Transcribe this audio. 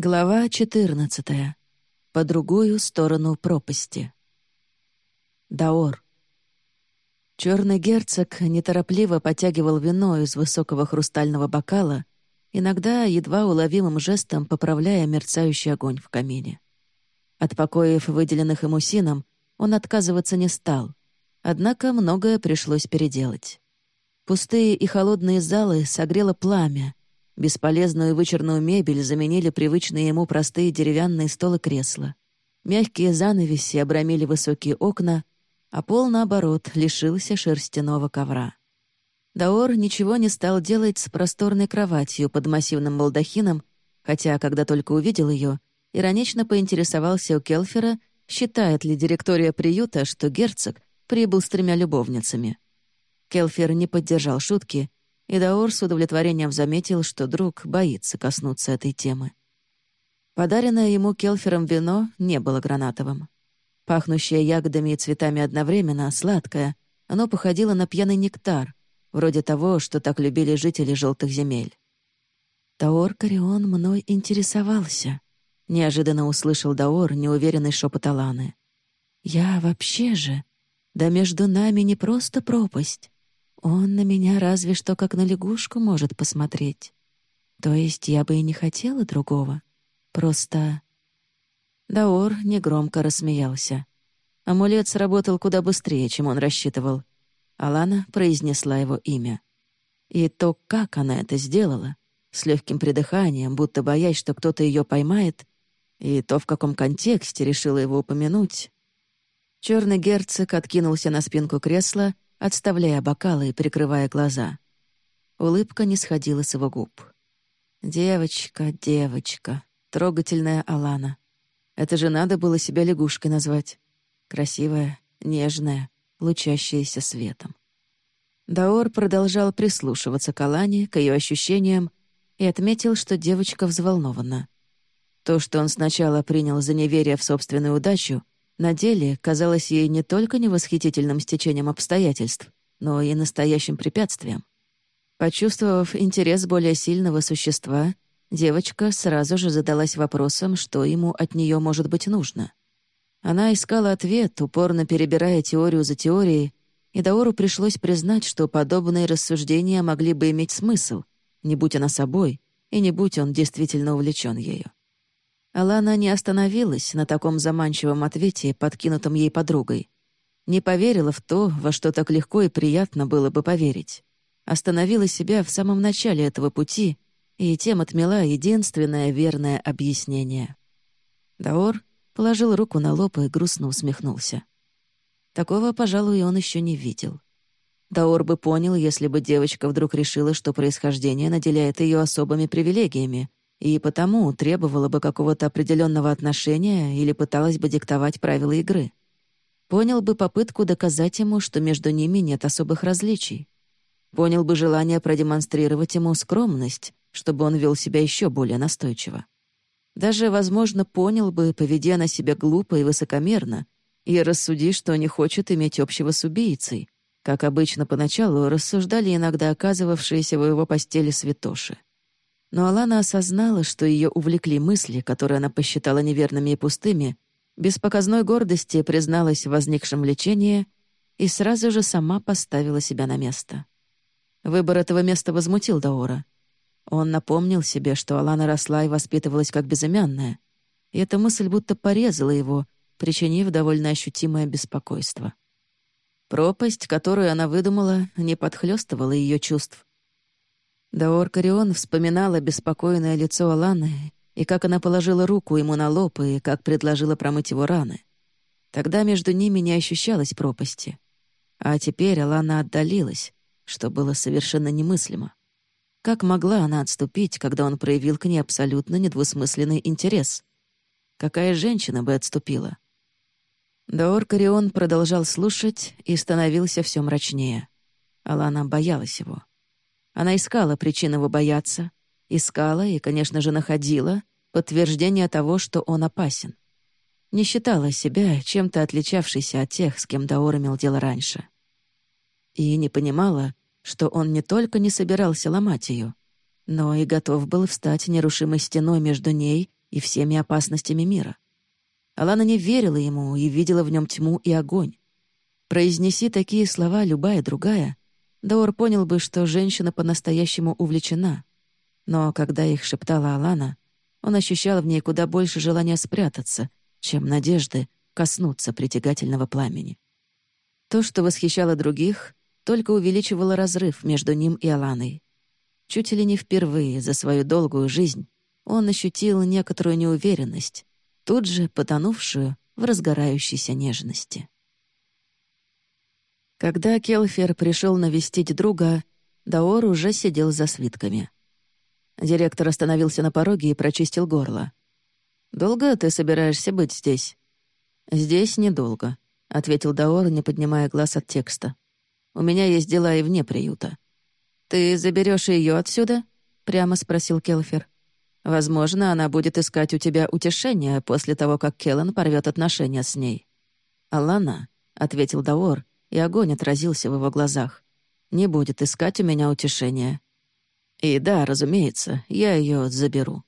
Глава 14. По другую сторону пропасти. Даор. Черный герцог неторопливо потягивал вино из высокого хрустального бокала, иногда едва уловимым жестом поправляя мерцающий огонь в камине. От покоев, выделенных ему сином, он отказываться не стал, однако многое пришлось переделать. Пустые и холодные залы согрело пламя, Бесполезную вычерную мебель заменили привычные ему простые деревянные столы кресла. Мягкие занавеси обрамили высокие окна, а пол, наоборот, лишился шерстяного ковра. Даор ничего не стал делать с просторной кроватью под массивным балдахином, хотя, когда только увидел ее, иронично поинтересовался у Келфера, считает ли директория приюта, что герцог прибыл с тремя любовницами. Келфер не поддержал шутки и Даор с удовлетворением заметил, что друг боится коснуться этой темы. Подаренное ему Келфером вино не было гранатовым. Пахнущее ягодами и цветами одновременно, сладкое, оно походило на пьяный нектар, вроде того, что так любили жители желтых земель. «Таор Карион мной интересовался», — неожиданно услышал Даор неуверенный шепот Аланы. «Я вообще же... Да между нами не просто пропасть, он на меня разве что как на лягушку может посмотреть. То есть я бы и не хотела другого. Просто...» Даор негромко рассмеялся. Амулет сработал куда быстрее, чем он рассчитывал. Алана произнесла его имя. И то, как она это сделала, с легким придыханием, будто боясь, что кто-то ее поймает, и то, в каком контексте решила его упомянуть. Черный герцог откинулся на спинку кресла отставляя бокалы и прикрывая глаза. Улыбка не сходила с его губ. «Девочка, девочка, трогательная Алана. Это же надо было себя лягушкой назвать. Красивая, нежная, лучащаяся светом». Даор продолжал прислушиваться к Алане, к ее ощущениям, и отметил, что девочка взволнована. То, что он сначала принял за неверие в собственную удачу, на деле казалось ей не только невосхитительным стечением обстоятельств, но и настоящим препятствием. Почувствовав интерес более сильного существа, девочка сразу же задалась вопросом, что ему от нее может быть нужно. Она искала ответ, упорно перебирая теорию за теорией, и Даору пришлось признать, что подобные рассуждения могли бы иметь смысл, не будь она собой, и не будь он действительно увлечен ею. Алана не остановилась на таком заманчивом ответе, подкинутом ей подругой. Не поверила в то, во что так легко и приятно было бы поверить. Остановила себя в самом начале этого пути и тем отмела единственное верное объяснение. Даор положил руку на лоб и грустно усмехнулся. Такого, пожалуй, он еще не видел. Даор бы понял, если бы девочка вдруг решила, что происхождение наделяет ее особыми привилегиями, и потому требовала бы какого-то определенного отношения или пыталась бы диктовать правила игры. Понял бы попытку доказать ему, что между ними нет особых различий. Понял бы желание продемонстрировать ему скромность, чтобы он вел себя еще более настойчиво. Даже, возможно, понял бы, поведя на себя глупо и высокомерно, и рассуди, что не хочет иметь общего с убийцей, как обычно поначалу рассуждали иногда оказывавшиеся в его постели святоши. Но Алана осознала, что ее увлекли мысли, которые она посчитала неверными и пустыми, без показной гордости призналась в возникшем лечении и сразу же сама поставила себя на место. Выбор этого места возмутил Даора. Он напомнил себе, что Алана росла и воспитывалась как безымянная, и эта мысль будто порезала его, причинив довольно ощутимое беспокойство. Пропасть, которую она выдумала, не подхлёстывала ее чувств, Даор Карион вспоминала беспокойное лицо Аланы и как она положила руку ему на лоб и как предложила промыть его раны. Тогда между ними не ощущалось пропасти. А теперь Алана отдалилась, что было совершенно немыслимо. Как могла она отступить, когда он проявил к ней абсолютно недвусмысленный интерес? Какая женщина бы отступила? Даор Карион продолжал слушать и становился все мрачнее. Алана боялась его. Она искала причины его бояться, искала и, конечно же, находила подтверждение того, что он опасен. Не считала себя чем-то отличавшейся от тех, с кем Даор имел дело раньше. И не понимала, что он не только не собирался ломать ее, но и готов был встать нерушимой стеной между ней и всеми опасностями мира. Алана не верила ему и видела в нем тьму и огонь. Произнеси такие слова любая другая, Даор понял бы, что женщина по-настоящему увлечена. Но когда их шептала Алана, он ощущал в ней куда больше желания спрятаться, чем надежды коснуться притягательного пламени. То, что восхищало других, только увеличивало разрыв между ним и Аланой. Чуть ли не впервые за свою долгую жизнь он ощутил некоторую неуверенность, тут же потонувшую в разгорающейся нежности. Когда Келфер пришел навестить друга, Даор уже сидел за свитками. Директор остановился на пороге и прочистил горло. «Долго ты собираешься быть здесь?» «Здесь недолго», — ответил Даор, не поднимая глаз от текста. «У меня есть дела и вне приюта». «Ты заберешь ее отсюда?» — прямо спросил Келфер. «Возможно, она будет искать у тебя утешения после того, как Келлан порвет отношения с ней». «Алана», — ответил Даор, и огонь отразился в его глазах, «не будет искать у меня утешения». «И да, разумеется, я ее заберу».